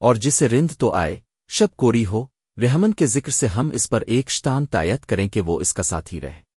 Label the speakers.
Speaker 1: اور جسے رند تو آئے، شب کوری ہو، رحمن کے ذکر سے ہم اس پر ایک شتان تایت کریں کہ وہ اس کا ساتھی رہے۔